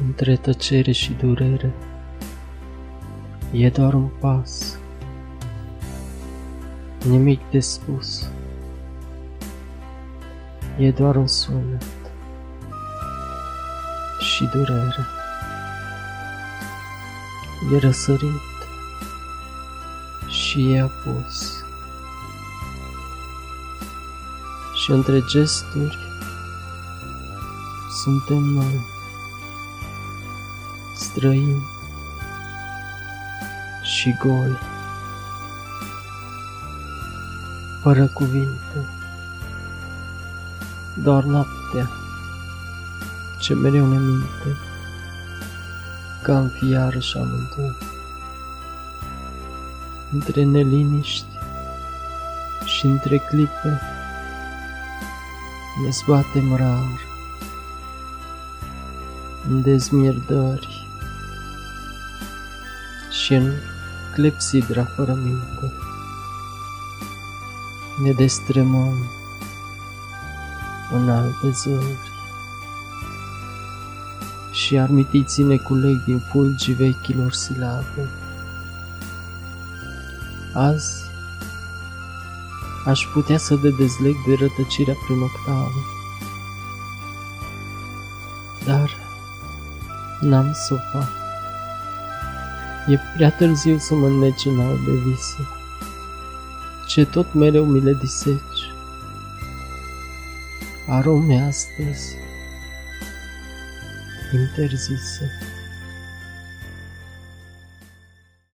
Între tăcere și durere. E doar un pas. Nimic de spus. E doar un sunet Și durere. E răsărit Și e apus. Și între gesturi Suntem noi străini și goi, fără cuvinte, doar noaptea ce mereu ne minte, ca în fi iarăși amândoi. Între neliniști și între clipe ne zbatem rar în dezmierdări și în clepsidra fără minte. Ne destremăm în alte zări și armitiții ne culeg din fulgii vechilor silabe. Azi aș putea să te dezleg de rătăcirea prin octavă, dar n-am să o fac. E prea târziu să mă înneci în albe vise, ce tot mereu mi le diseci. Arome astăzi interzise.